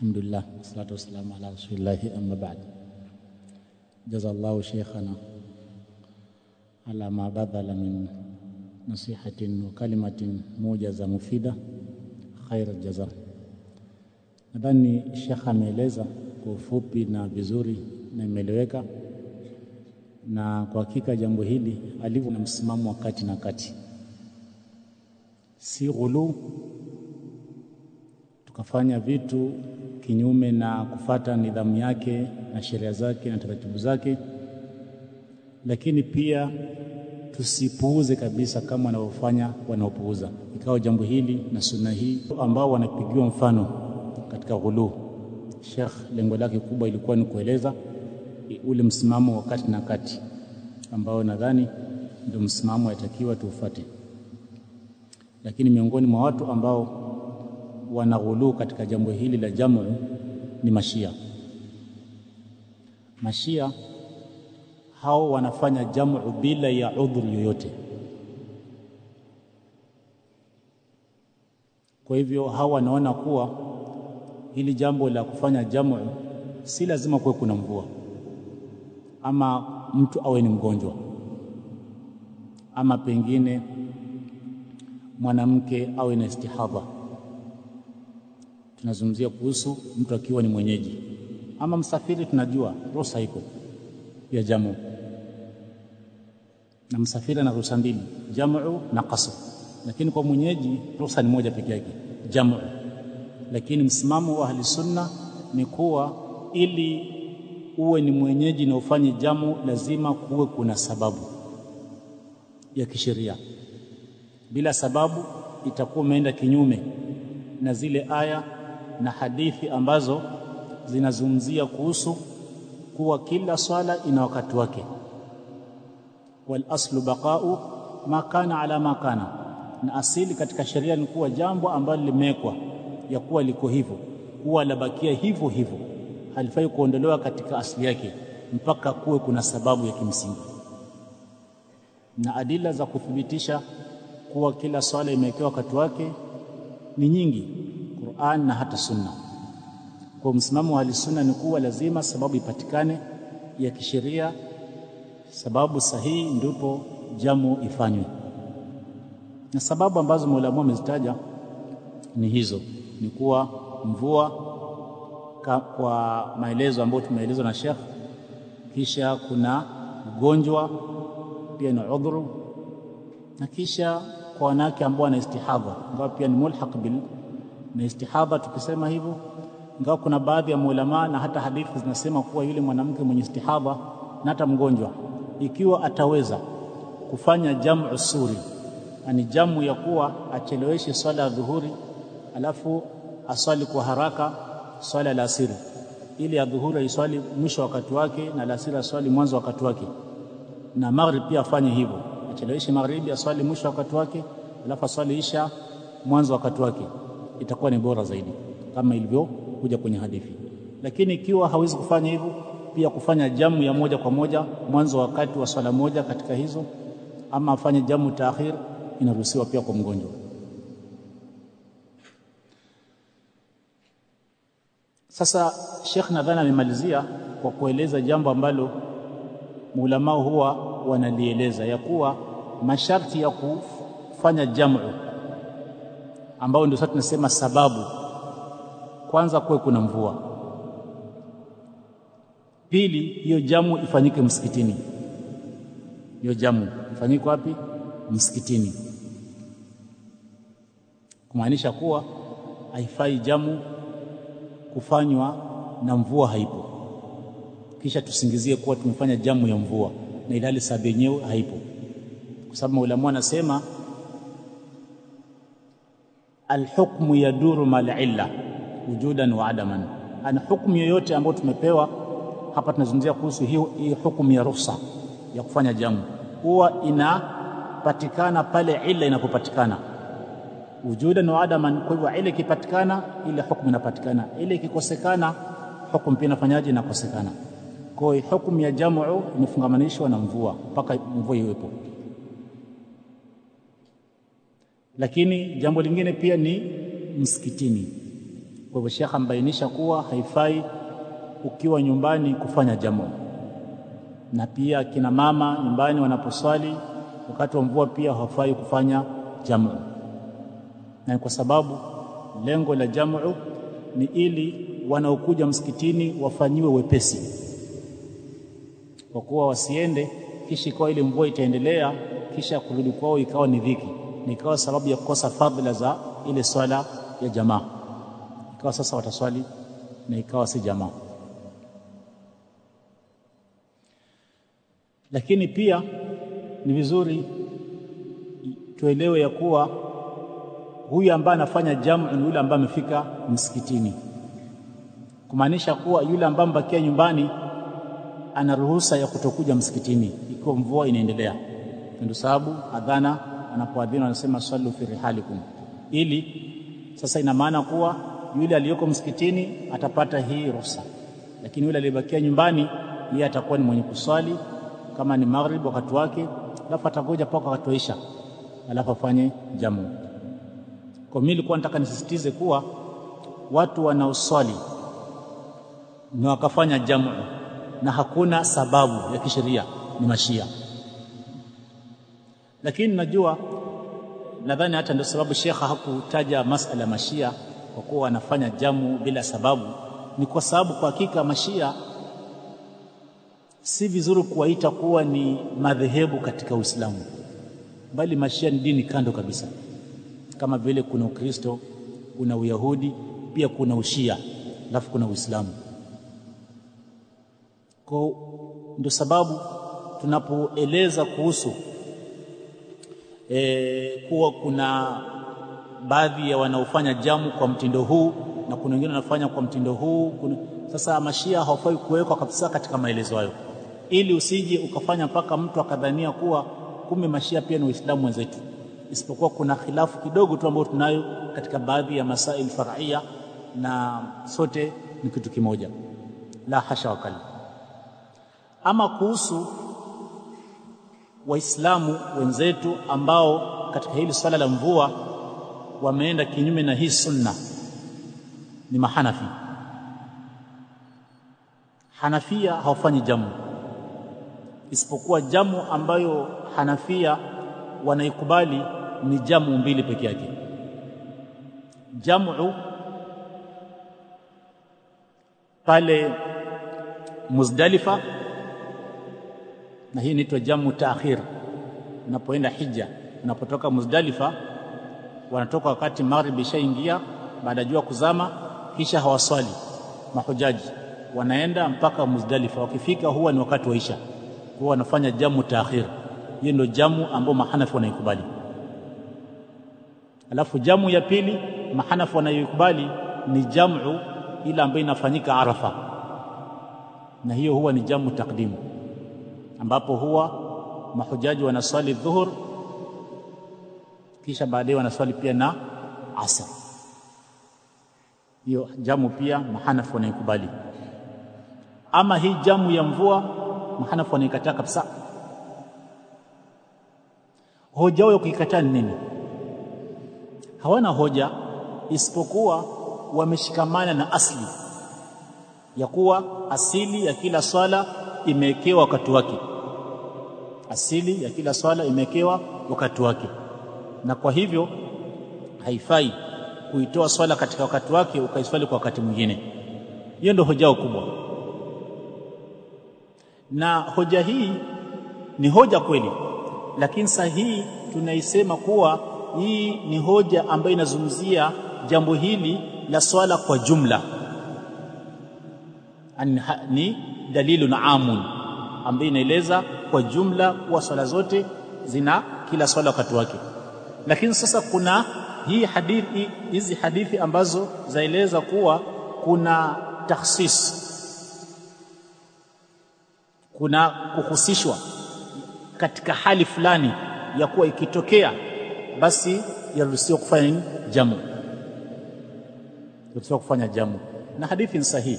Alhamdulillah wassalatu wassalamu ala rasulillahi amma ba'd. Jazallahu sheikhana ala ma badhala min nasihatin wa kalimatin moja za mufida khaira jaza. Nadhani sheikh ameeleza kwa ufupi na vizuri na imeeleweka, na kwa hakika jambo hili alivyo na msimamo wa kati na kati, si ghuluu tukafanya vitu kinyume na kufata nidhamu yake na sheria zake na taratibu zake, lakini pia tusipuuze kabisa kama wanavyofanya wanaopuuza. Ikawa jambo hili na sunna hii ambao wanapigiwa mfano katika ghuluu, Sheikh lengo lake kubwa ilikuwa ni kueleza ule msimamo wa kati na kati ambao nadhani ndio msimamo yatakiwa tuufate, lakini miongoni mwa watu ambao wanaghuluu katika jambo hili la jamu ni mashia. Mashia hao wanafanya jamu bila ya udhur yoyote. Kwa hivyo hao wanaona kuwa hili jambo la kufanya jamu si lazima kuwe kuna mvua ama mtu awe ni mgonjwa ama pengine mwanamke awe na istihadha tunazungumzia kuhusu mtu akiwa ni mwenyeji ama msafiri. Tunajua ruhusa iko ya jamu, na msafiri ana ruhusa mbili, jamu na qasr, lakini kwa mwenyeji ruhusa ni moja peke yake, jamu. Lakini msimamo wa ahli sunna ni kuwa ili uwe ni mwenyeji na ufanye jamu, lazima kuwe kuna sababu ya kisheria. Bila sababu itakuwa umeenda kinyume na zile aya na hadithi ambazo zinazungumzia kuhusu kuwa kila swala ina wakati wake, wal aslu baqau ma kana ala ma kana, na asili katika sheria ni kuwa jambo ambalo limewekwa ya kuwa liko hivyo. Huwa labakia hivyo hivyo, halifai kuondolewa katika asili yake mpaka kuwe kuna sababu ya kimsingi. Na adila za kuthibitisha kuwa kila swala imewekewa wakati wake ni nyingi Qur'an na hata Sunna. Kwa msimamo wa sunna ni kuwa lazima sababu ipatikane ya kisheria, sababu sahihi, ndipo jamu ifanywe. Na sababu ambazo maulamaa amezitaja ni hizo, ni kuwa mvua kwa maelezo ambayo tumeelezwa na Sheikh, kisha kuna ugonjwa pia ni udhuru, na kisha kwa wanawake ambao wana istihadha, ambao pia ni mulhaq bil na istihadha. Tukisema hivyo, ingawa kuna baadhi ya maulamaa na hata hadithi zinasema kuwa yule mwanamke mwenye istihadha na hata mgonjwa, ikiwa ataweza kufanya jamu suri, ani jamu ya kuwa acheleweshe swala ya dhuhuri, alafu aswali kwa haraka swala la asiri, ili ya dhuhuri aiswali mwisho wakati wake na la asiri aswali mwanzo wakati wake, na maghrib pia afanye hivyo, acheleweshe maghribi aswali mwisho wakati wake, alafu aswali isha mwanzo wakati wake itakuwa ni bora zaidi kama ilivyokuja kwenye hadithi. Lakini ikiwa hawezi kufanya hivyo, pia kufanya jamu ya moja kwa moja mwanzo wakati wa swala moja katika hizo, ama afanye jamu taakhir, inaruhusiwa pia kwa mgonjwa. Sasa Sheikh nadhani amemalizia kwa kueleza jambo ambalo maulamaa huwa wanalieleza ya kuwa masharti ya kufanya jamu ambao ndio sasa tunasema sababu. Kwanza, kuwe kuna mvua. Pili, hiyo jamu ifanyike msikitini. Hiyo jamu ifanyike wapi? Msikitini, kumaanisha kuwa haifai jamu kufanywa na mvua haipo, kisha tusingizie kuwa tumefanya jamu ya mvua na ilali sababu yenyewe haipo, kwa sababu maulamaa wanasema alhukmu yaduru mal illa wujudan wa adaman, ana hukmu yoyote ambayo tumepewa hapa. Tunazungumzia kuhusu hii hukumu ya ruhusa ya kufanya jambo, huwa inapatikana pale ila inapopatikana, wujudan wa adaman. Kwa hivyo ile ikipatikana, ile hukumu inapatikana, ile ikikosekana, hukumu pia inafanyaje? Inakosekana. Kwa hiyo hukumu ya jamu imefungamanishwa na mvua mpaka mvua iwepo. Lakini jambo lingine pia ni msikitini. Kwa hivyo shekha ambainisha kuwa haifai ukiwa nyumbani kufanya jambo, na pia kina mama nyumbani wanaposwali wakati wa mvua pia hawafai kufanya jamu, na kwa sababu lengo la jamu ni ili wanaokuja msikitini wafanyiwe wepesi, kwa kuwa wasiende kisha ikawa ile mvua itaendelea, kisha kurudi kwao ikawa ni dhiki, na ikawa sababu ya kukosa fadhila za ile swala ya jamaa, ikawa sasa wataswali na ikawa si jamaa. Lakini pia ni vizuri tuelewe ya kuwa huyu ambaye anafanya jamu ni yule ambaye amefika msikitini, kumaanisha kuwa yule ambaye amebakia nyumbani ana ruhusa ya kutokuja msikitini ikiwa mvua inaendelea. Ndio sababu adhana anapoadhina anasema sallu fi rihalikum, ili sasa ina maana kuwa yule aliyoko msikitini atapata hii ruhusa, lakini yule aliyebakia nyumbani yeye atakuwa ni mwenye kuswali kama ni maghrib wakati wake, alafu atagoja paka wakati wa isha, alafu afanye jamu. Kwa mimi nilikuwa nataka nisisitize kuwa watu wanaoswali na wakafanya jamu na hakuna sababu ya kisheria ni mashia, lakini najua nadhani hata ndio sababu shekha hakutaja masala mashia kwa kuwa wanafanya jamu bila sababu, ni kwa sababu kwa hakika mashia si vizuri kuwaita kuwa ni madhehebu katika Uislamu, bali mashia ni dini kando kabisa, kama vile kuna Ukristo, kuna Uyahudi, pia kuna Ushia, alafu kuna Uislamu. Kwa ndio sababu tunapoeleza kuhusu e, kuwa kuna baadhi ya wanaofanya jamu kwa mtindo huu na kuna wengine wanafanya kwa mtindo huu. Kuna... Sasa mashia hawafai kuwekwa kabisa katika maelezo hayo, ili usije ukafanya mpaka mtu akadhania kuwa kumbe mashia pia ni waislamu wenzetu, isipokuwa kuna khilafu kidogo tu ambayo tunayo katika baadhi ya masail faraia, na sote ni kitu kimoja, la hasha wakali. Ama kuhusu waislamu wenzetu ambao katika hili swala la mvua wameenda kinyume na hii sunna, ni mahanafi. Hanafia hawafanyi jamu, isipokuwa jamu ambayo Hanafia wanaikubali ni jamu mbili peke yake. Jamu pale Muzdalifa, na hii inaitwa jamu taakhir. Unapoenda hija, unapotoka Muzdalifa, wanatoka wakati maghribi ishaingia, baada ya jua kuzama, kisha hawaswali mahujaji wanaenda mpaka Muzdalifa. Wakifika huwa ni wakati wa isha, huwa wanafanya jamu taakhir. Hiyo ndio jamu ambayo mahanafu wanaikubali. Alafu jamu ya pili mahanafu wanayoikubali ni jamu ile ambayo inafanyika Arafa, na hiyo huwa ni jamu takdimu, ambapo huwa mahujaji wanaswali dhuhur, kisha baadaye wanaswali pia na asr. Hiyo jamu pia mahanafu wanaikubali. Ama hii jamu ya mvua mahanafu wanaikataa kabisa. Hoja yao ya kuikataa ni nini? Hawana hoja isipokuwa wameshikamana na asli ya kuwa asili ya kila swala imewekewa wakati wake. Asili ya kila swala imewekewa wakati wake, na kwa hivyo haifai kuitoa swala katika wakati wake ukaiswali kwa wakati mwingine. Hiyo ndio hoja kubwa. Na hoja hii ni hoja kweli, lakini sahihi tunaisema kuwa hii ni hoja ambayo inazungumzia jambo hili la swala kwa jumla, ni dalilun amun ambayo inaeleza kwa jumla kuwa swala zote zina kila swala wakati wake. Lakini sasa kuna hii hadithi, hizi hadithi ambazo zaeleza kuwa kuna takhsis kuna kuhusishwa katika hali fulani ya kuwa ikitokea basi yaruhusiwa kufanya? Jamu, yaruhusiwa kufanya jamu, na hadithi ni sahihi.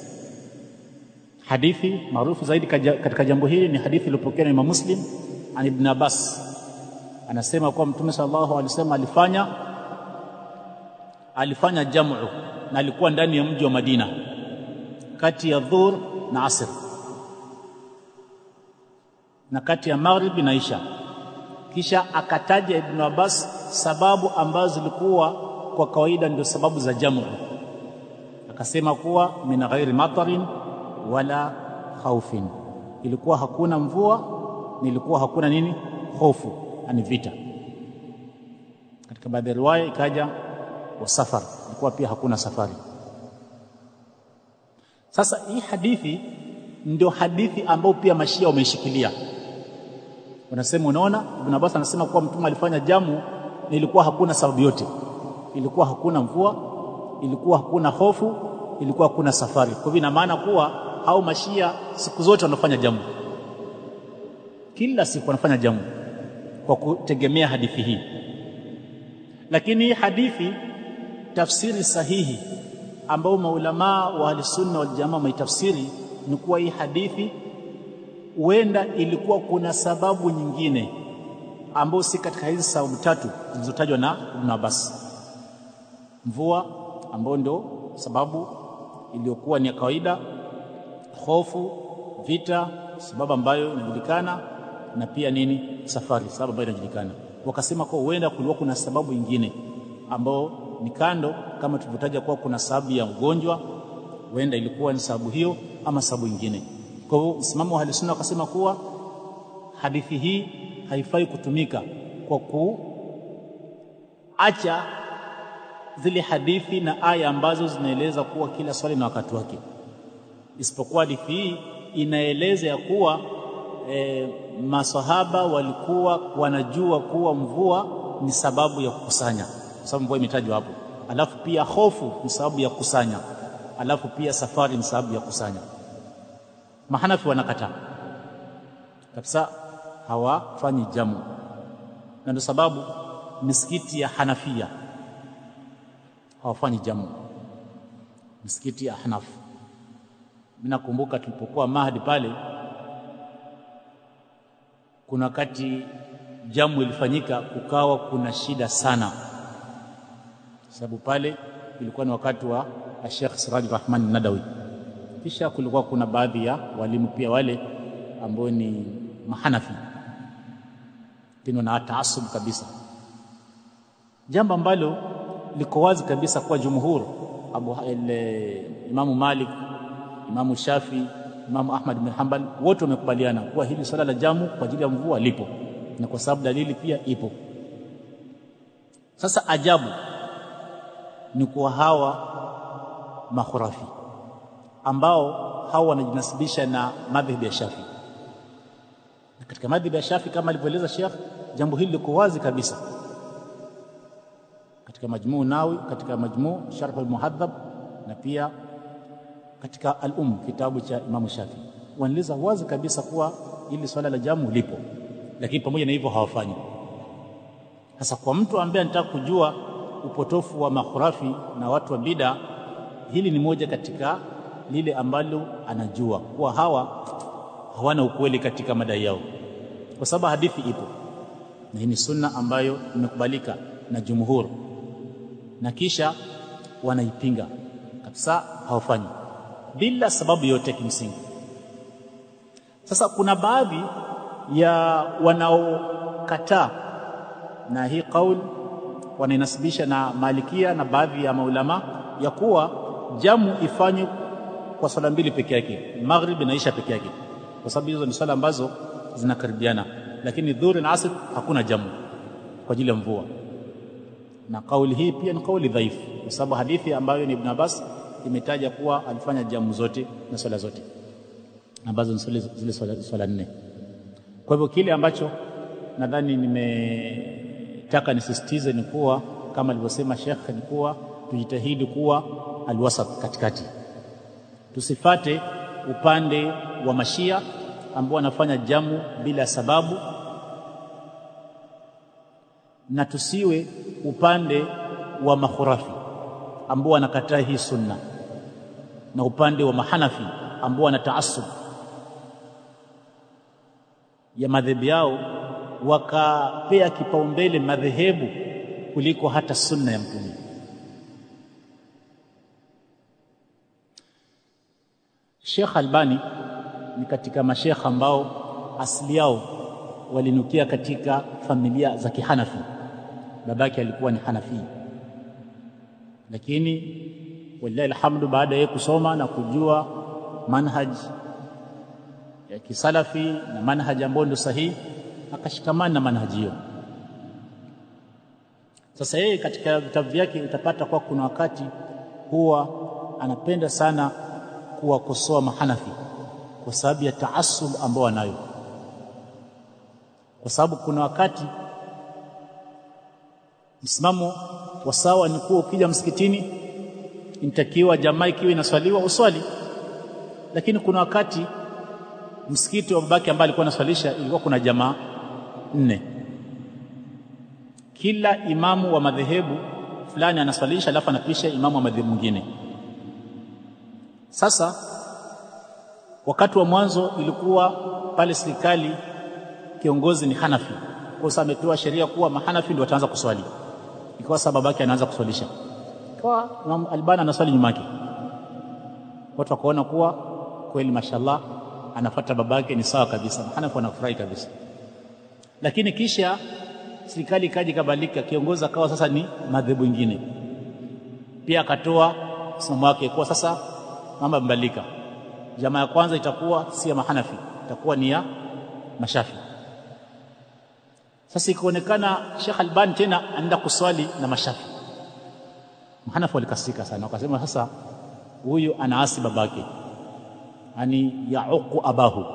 Hadithi maarufu zaidi katika jambo hili ni hadithi iliyopokewa na Imam Muslim an Ibn Abbas, anasema kuwa Mtume sallallahu alaihi wasallam alifanya alifanya jamu na alikuwa ndani ya mji wa Madina kati ya dhuhur na asr na kati ya maghrib na isha. Kisha akataja Ibn Abbas sababu ambazo zilikuwa kwa kawaida ndio sababu za jamu. Akasema kuwa min ghairi matarin wala khaufin ilikuwa hakuna mvua nilikuwa hakuna nini? Hofu ani vita. Katika baadhi ya riwaya ikaja wa safar ilikuwa pia hakuna safari. Sasa hii hadithi ndio hadithi ambayo pia mashia wameshikilia wanasema unaona Ibn Abbas anasema kuwa mtume alifanya jamu na ilikuwa hakuna sababu yote. Ilikuwa hakuna mvua ilikuwa hakuna hofu ilikuwa hakuna safari. Kwa hivyo ina maana kuwa hao mashia siku zote wanafanya jambo, kila siku wanafanya jamu kwa kutegemea hadithi hii. Lakini hii hadithi tafsiri sahihi ambao maulamaa wa ahlisunna wal jamaa wameitafsiri ni kuwa hii hadithi huenda ilikuwa kuna sababu nyingine ambayo si katika hizi sababu tatu zilizotajwa na Ibn Abbas. Mvua ambayo ndio sababu iliyokuwa ni ya kawaida hofu vita sababu ambayo inajulikana na pia nini safari sababu ambayo inajulikana. Wakasema kwa huenda kulikuwa kuna sababu nyingine ambao ni kando kama tulivyotaja kuwa kuna sababu ya ugonjwa huenda ilikuwa ni sababu hiyo ama sababu nyingine. Kwa hivyo msimamo wa sunna wakasema kuwa hadithi hii haifai kutumika kwa kuacha zile hadithi na aya ambazo zinaeleza kuwa kila swali na wakati wake isipokuwa hadithi hii inaeleza ya kuwa e, masahaba walikuwa wanajua kuwa mvua ni sababu ya kukusanya. Kwa sababu mvua imetajwa hapo. Alafu pia hofu ni sababu ya kukusanya. Alafu pia safari ni sababu ya kukusanya. Mahanafi wanakataa kabisa hawafanyi jamu. Na ndio sababu misikiti ya Hanafia hawafanyi jamu. Misikiti ya Hanaf mimi nakumbuka tulipokuwa Mahdi pale kuna wakati jamu ilifanyika kukawa kuna shida sana. Sababu pale ilikuwa ni wakati wa Sheikh Siraj Rahman Nadawi. Kisha kulikuwa kuna baadhi ya walimu pia wale ambao ni mahanafi. Tena na taasub kabisa. Jambo ambalo liko wazi kabisa kwa jumhur Abu Imamu Malik Imamu Shafi Imamu Ahmad bin Hanbal wote wamekubaliana kuwa hili swala la jamu kwa ajili ya mvua lipo na kwa sababu dalili pia ipo. Sasa ajabu ni kuwa hawa makhurafi ambao hawa wanajinasibisha na madhhabi ya Shafi. Na katika madhhabi ya Shafi kama alivyoeleza Sheikh jambo hili liko wazi kabisa. Katika majmuu nawi katika majmuu sharh al-muhadhab na pia katika al-um kitabu cha Imam Shafi. Wanaeleza wazi kabisa kuwa ili swala la jamu lipo lakini pamoja na hivyo hawafanyi. Sasa kwa mtu ambaye anataka kujua upotofu wa makhurafi na watu wa bida hili ni moja katika lile ambalo anajua kuwa hawa hawana ukweli katika madai yao. Kwa sababu hadithi ipo na hii ni sunna ambayo imekubalika na jumhur na kisha wanaipinga. Kabisa hawafanyi bila sababu yote kimsingi. Sasa kuna baadhi ya wanaokataa na hii kauli wanainasibisha na malikia na baadhi ya maulama ya kuwa jamu ifanywe kwa swala mbili peke yake maghrib na isha peke yake. Kwa sababu hizo ni swala ambazo zinakaribiana. Lakini dhuhuri na asr hakuna jamu kwa ajili ya mvua. Na kauli hii pia ni kauli dhaifu. Kwa sababu hadithi ambayo ni Ibn Abbas imetaja kuwa alifanya jamu zote na swala zote ambazo ni zile swala, nne. Kwa hivyo kile ambacho nadhani nimetaka nisisitize ni kuwa kama alivyosema Sheikh ni kuwa tujitahidi kuwa alwasat katikati. Tusifate upande wa mashia ambao wanafanya jamu bila sababu na tusiwe upande wa makhurafi ambao wanakataa hii sunna na upande wa mahanafi ambao wana taasub ya madhehebu yao, wakapea kipaumbele madhehebu kuliko hata sunna ya Mtume. Sheikh Albani ni katika mashekha ambao asili yao walinukia katika familia za Kihanafi. Babake alikuwa ni Hanafi, lakini walillahi alhamdu, baada ya kusoma na kujua manhaj ya kisalafi na manhaji ambayo ndio sahihi, akashikamana na manhaji hiyo. Sasa yeye katika vitabu vyake utapata kwa kuna wakati huwa anapenda sana kuwakosoa mahanafi kwa sababu ya taasub ambao anayo, kwa sababu kuna wakati msimamo wa sawa ni kuwa ukija msikitini inatakiwa jamaa ikiwa inaswaliwa uswali, lakini kuna wakati msikiti wa babake ambaye alikuwa anaswalisha ilikuwa kuna jamaa nne. Kila imamu wa madhehebu fulani anaswalisha alafu anapisha imamu wa madhehebu mwingine. Sasa wakati wa mwanzo ilikuwa pale serikali kiongozi ni Hanafi, kwa sababu ametoa sheria kuwa mahanafi ndio wataanza kuswali, ikawa sababu babake anaanza kuswalisha, ikawa Imam Albani anaswali nyuma yake. Watu wakaona kuwa kweli, mashallah, anafuata babake, ni sawa kabisa, mahanafi wanafurahi kabisa. Lakini kisha serikali ikaja ikabadilika, kiongozi akawa sasa ni madhebu ingine, pia akatoa msimamo wake kuwa sasa mambo yamebadilika. Jamaa ya kwanza itakuwa si ya mahanafi, itakuwa ni ya mashafi. Sasa ikaonekana Sheikh Albani tena anaenda kuswali na mashafi. Mahanafi walikasika sana, wakasema sasa huyu anaasi babake, yani yauku abahu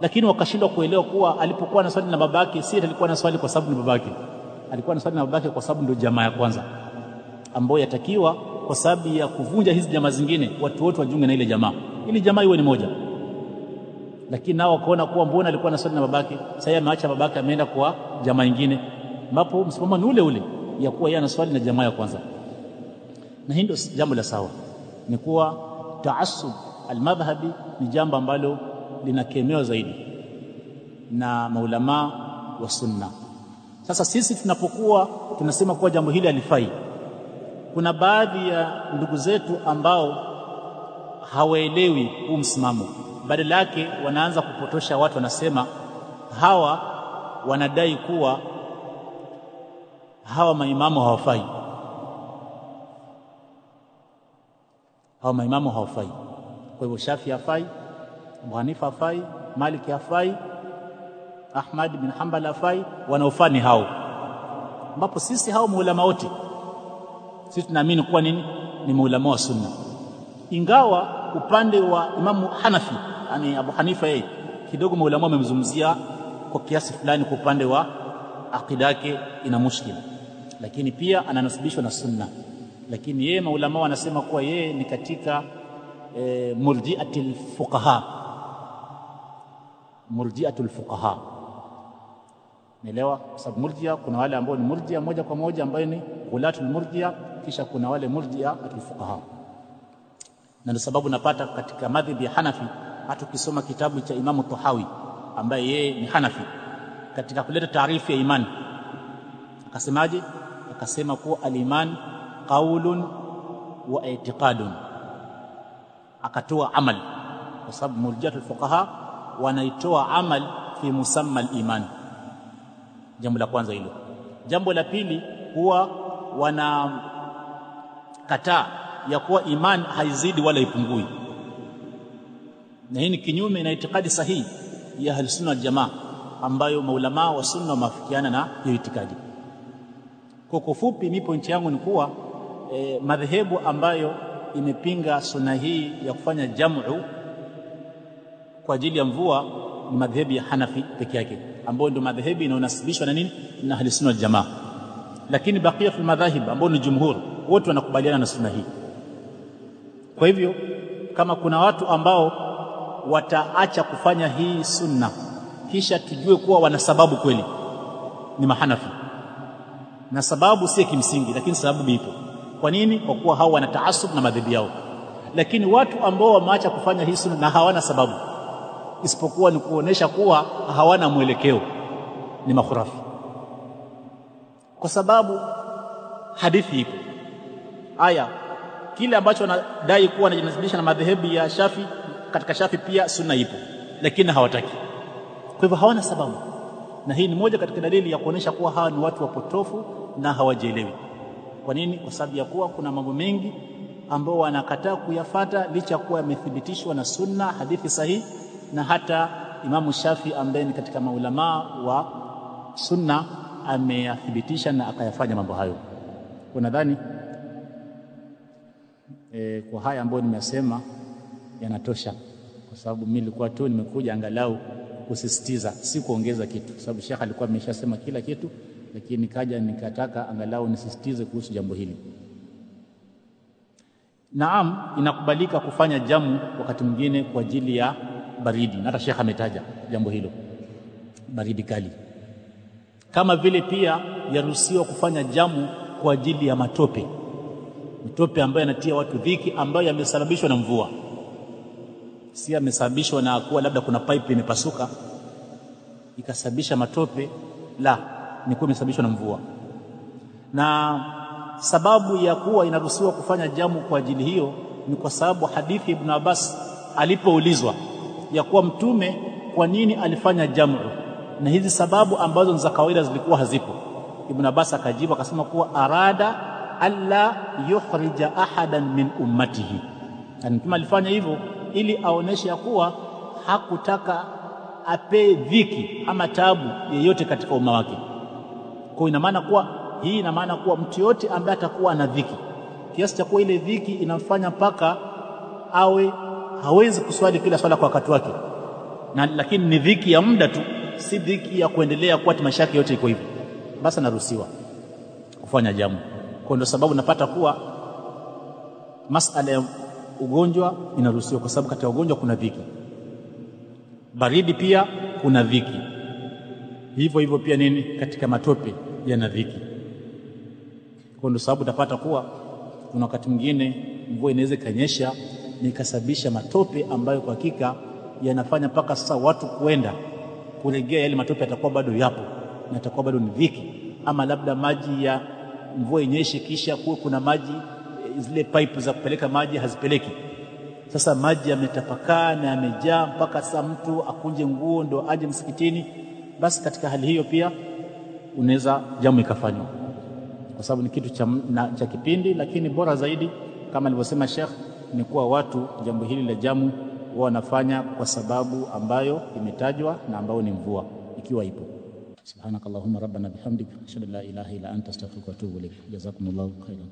lakini wakashindwa kuelewa kuwa alipokuwa anaswali na babake si alikuwa anaswali kwa sababu ni babake, alikuwa anaswali na babake kwa sababu ndio jamaa ya kwanza ambayo yatakiwa, kwa sababu ya kuvunja hizi jamaa zingine, watu wote wajunge na ile jamaa ili jamaa iwe ni moja. Lakini nao wakaona kuwa mbona alikuwa anaswali na babake, sasa ameacha babake, ameenda kwa jamaa nyingine, ambapo msimamo ni ule ule ya kuwa yeye anaswali na jamaa ya kwanza. Na hii jambo la sawa, ni kuwa taasub almadhhabi ni jambo ambalo linakemewa zaidi na maulamaa wa sunna. Sasa sisi tunapokuwa tunasema kuwa jambo hili halifai, kuna baadhi ya ndugu zetu ambao hawaelewi huu msimamo, badala yake wanaanza kupotosha watu, wanasema hawa wanadai kuwa hawa maimamu hawafai, hawa maimamu hawafai. Kwa hivyo Shafi hafai Abu Hanifa hafai, Maliki hafai, Ahmad bin Hanbal hafai, wanaofaa ni hao, ambapo sisi hao maulama wote sisi tunaamini kuwa nini? Ni maulama wa sunna, ingawa upande wa Imamu Hanafi yani Abu Hanifa yeye kidogo maulama wamemzungumzia kwa kiasi fulani, kwa upande wa akida yake ina mushkila, lakini pia ananasibishwa na sunna, lakini yeye maulama wanasema kuwa yeye ni katika e, murjiatul fuqaha murjiatul fuqaha. Naelewa kwa sababu murjia, kuna wale ambao ni murjia moja kwa moja ambayo ni ulatul murjia, kisha kuna wale murjia atul fuqaha, na ndio sababu napata katika madhhabi ya Hanafi, hata ukisoma kitabu cha Imamu Tahawi ambaye yeye ni Hanafi, katika kuleta taarifu ya imani akasemaje? Akasema kuwa aliman qaulun wa i'tiqadun, akatoa amal, kwa sababu murjiatul fuqaha wanaitoa amal fi musamma al-iman. Jambo la kwanza hilo. Jambo la pili, huwa wanakataa ya kuwa iman haizidi wala ipungui, na hii ni kinyume na itikadi sahihi ya Ahlusunna Waljamaa ambayo maulamaa wa sunna wameafikiana na hiyo itikadi. Kwa kufupi, mipo pointi yangu ni kuwa e, madhehebu ambayo imepinga suna hii ya kufanya jamu kwa ajili ya mvua ni madhehebu ya Hanafi peke yake, ambayo ndio madhehebu inayonasibishwa na nini na Ahli Sunna wal Jamaa. Lakini bakia fi madhahib ambao ni jumhur, wote wanakubaliana na suna hii. Kwa hivyo kama kuna watu ambao wataacha kufanya hii sunna, kisha tujue kuwa wana sababu kweli, ni mahanafi, na sababu si kimsingi, lakini sababu ipo. Kwa nini? Kwa kuwa hao wana taasub na madhehebu yao. Lakini watu ambao wameacha kufanya hii na hawana sababu. Isipokuwa ni kuonesha kuwa hawana mwelekeo, ni makhurafi, kwa sababu hadithi ipo. Aya, kile ambacho wanadai kuwa wanajinasibisha na madhehebu ya Shafi katika Shafi pia sunna ipo. Lakini hawataki. Kwa hivyo hawana sababu. Na hii ni moja katika dalili ya kuonesha kuwa hawa ni watu wapotofu na hawajielewi kwa nini? Kwa sababu ya kuwa kuna mambo mengi ambao wanakataa kuyafata licha kuwa yamethibitishwa na sunna hadithi sahihi na hata Imamu Shafi ambaye ni katika maulamaa wa sunna ameyathibitisha na akayafanya mambo hayo. Unadhani? Nadhani e, kwa haya ambayo nimesema yanatosha. Kwa sababu mimi nilikuwa tu nimekuja angalau kusisitiza si kuongeza kitu. Kwa sababu Sheikh alikuwa ameshasema kila kitu lakini nikaja nikataka angalau nisisitize kuhusu jambo hili. Naam inakubalika kufanya jamu wakati mwingine kwa ajili ya baridi na hata Sheikh ametaja jambo hilo baridi kali. Kama vile pia yaruhusiwa kufanya jamu kwa ajili ya matope. Matope ambayo yanatia watu dhiki ambayo yamesababishwa na mvua. Si yamesababishwa na kuwa labda kuna pipe imepasuka ikasababisha matope la ni kuwa imesababishwa na mvua. Na sababu ya kuwa inaruhusiwa kufanya jamu kwa ajili hiyo ni kwa sababu hadithi Ibn Abbas alipoulizwa ya kuwa mtume kwa nini alifanya jamu. Na hizi sababu ambazo za kawaida zilikuwa hazipo. Ibn Abbas akajibu akasema kuwa arada alla yukhrija ahadan min ummatihi. Yani mtume alifanya hivyo ili aoneshe ya kuwa hakutaka apee dhiki ama tabu yeyote katika umma wake kwa ina maana kuwa hii ina maana kuwa mtu yote ambaye atakuwa na dhiki kiasi cha kuwa ile dhiki inamfanya mpaka awe hawezi kuswali kila swala kwa wakati wake. Na lakini ni dhiki ya muda tu si dhiki ya kuendelea kuwa maisha yake yote iko hivyo. Basi anaruhusiwa kufanya jamu kwa ndio sababu napata kuwa masala ya ugonjwa inaruhusiwa kwa sababu katika ugonjwa kuna dhiki. Baridi pia kuna dhiki hivyo hivyo pia nini katika matope yana dhiki. Kwa ndio sababu utapata kuwa kuna wakati mwingine mvua inaweza ikanyesha nikasababisha matope ambayo kwa hakika yanafanya mpaka sasa watu kuenda kulegea, yale matope yatakuwa bado yapo na yatakuwa bado ni dhiki. Ama labda maji ya mvua inyeshe kisha kuwe kuna maji zile pipe za kupeleka maji hazipeleki. Sasa maji yametapakaa na yamejaa mpaka sasa mtu akunje nguo ndo aje msikitini basi katika hali hiyo pia unaweza jamu ikafanywa. Kwa sababu ni kitu cha, na, cha kipindi lakini bora zaidi kama alivyosema Sheikh ni kuwa watu jambo hili la jamu wanafanya kwa sababu ambayo imetajwa na ambayo ni mvua ikiwa ipo. Subhanakallahumma rabbana bihamdika ashhadu an la ilaha illa anta astaghfiruka wa atubu ilaik jazakumullahu khairan